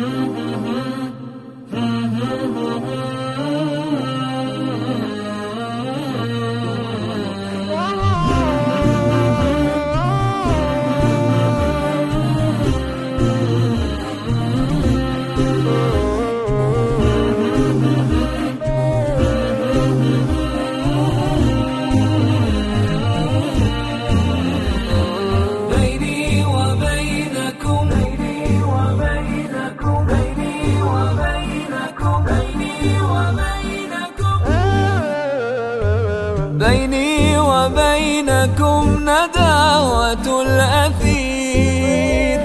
Mm-hmm. وبينكم نداوة الأثير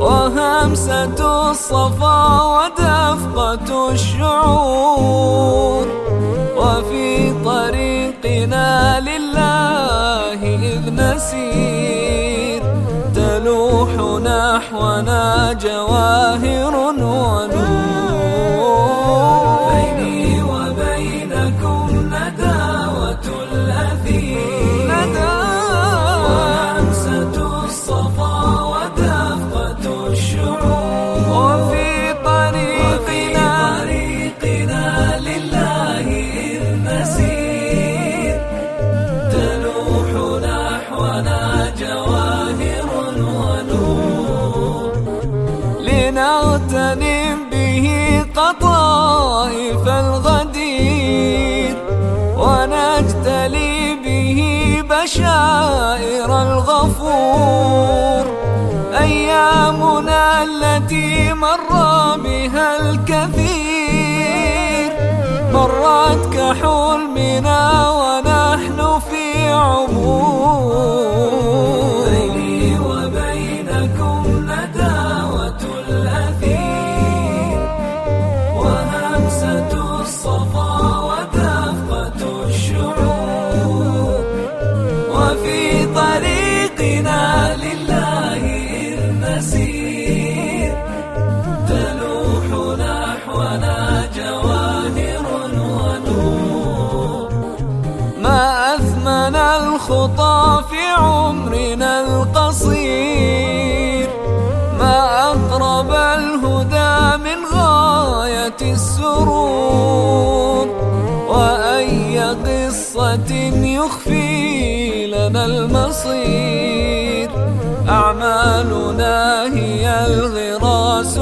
وهمسة الصفا ودفقة الشعور. وفي طريقنا لله إذ نسير تلوح نحونا جواهر ونور. قطائف الغدير ونجتلي به بشائر الغفور. أيامنا التي مر بها الكثير مرت كحلمنا ونحن في عمور. الخطى في عمرنا القصير ما أقرب الهدى من غاية السرور وأي قصة يخفي لنا المصير أعمالنا هي الغراس